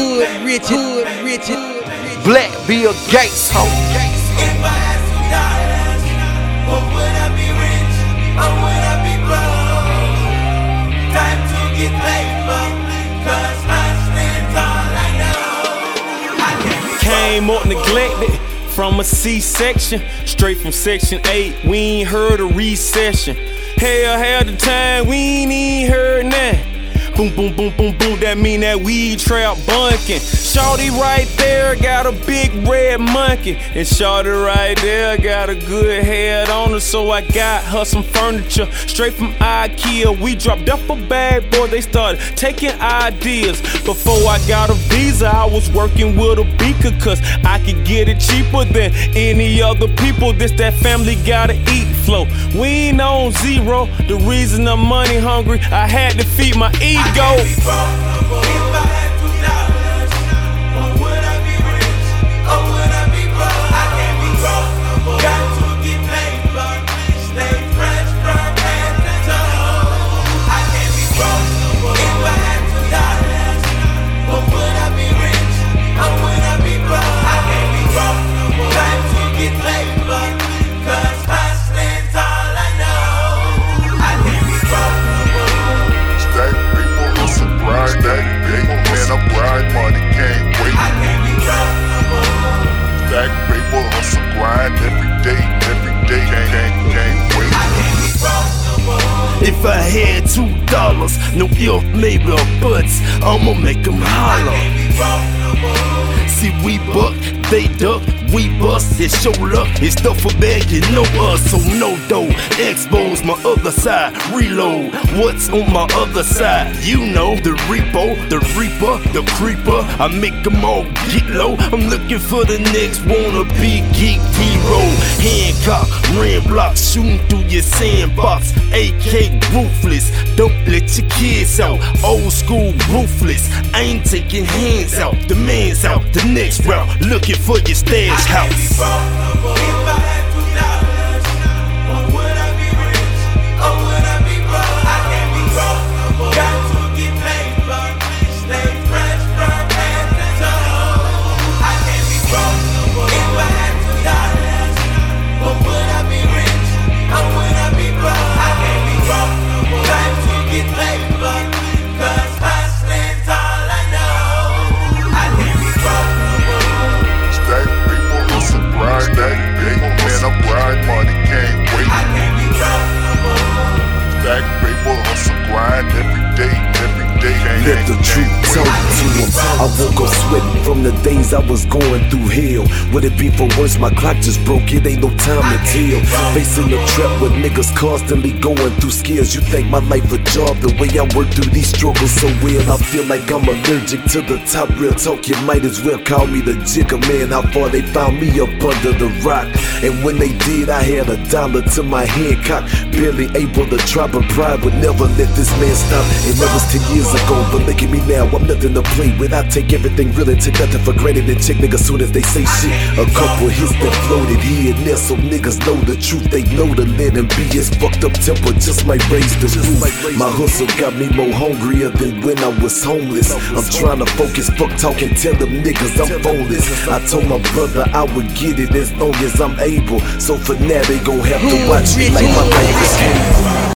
hood rich, hood rich, Black Bill Gates, ho. If I had two dollars, or would I be rich, or would I be broke? Time to get paper, cause hustling's all I know. I Came up neglected from a C-section, straight from section 8. We ain't heard a recession. Hell, had the time, we ain't even heard nothing. Boom, boom, boom, boom, boom, that mean that weed trap bunkin'. Shorty right there got a big red monkey. And Shorty right there got a good head on her, so I got her some furniture straight from IKEA. We dropped up a bag, boy, they started taking ideas. Before I got a visa, I was working with a beaker, cause I could get it cheaper than any other people. This that family gotta eat flow. We ain't on zero. The reason I'm money hungry, I had to feed my ego. If dollars, no if, maybe or buts, I'ma make them holler. See, we buck, they duck, we bust, it's show luck, it's stuff for you know us, so no dough. Expose my other side, reload. What's on my other side? You know, the repo, the reaper, the creeper. I make them all get low. I'm looking for the next wanna be geek hero. Hancock, ram block, shooting through your sandbox. AK ruthless, don't let your kids out. Old school ruthless, I ain't taking hands out. The man's out, the next route, looking for your stash house. Let the truth tell wait. Him. I woke up sweating from the days I was going through hell. Would it be for worse? My clock just broke, it ain't no time to tell. Facing the trap with niggas constantly going through scares. You think my life a job, the way I work through these struggles so well. I feel like I'm allergic to the top real talk. You might as well call me the jigger man. How far they found me up under the rock. And when they did, I had a dollar to my hand cock. Barely able to try, but pride would never let this man stop. That was 10 years ago, but look at me now. I'm nothing to play with. I take everything real and take nothing for granted. And check niggas soon as they say shit. A couple hits that floated here and there, so niggas know the truth. They know the let and be as fucked up temper just might raise the roof. My hustle got me more hungrier than when I was homeless. I'm trying to focus, fuck talking, tell them niggas I'm phoneless. I told my brother I would get it as long as I'm able. So for now they gon' have to watch me like my is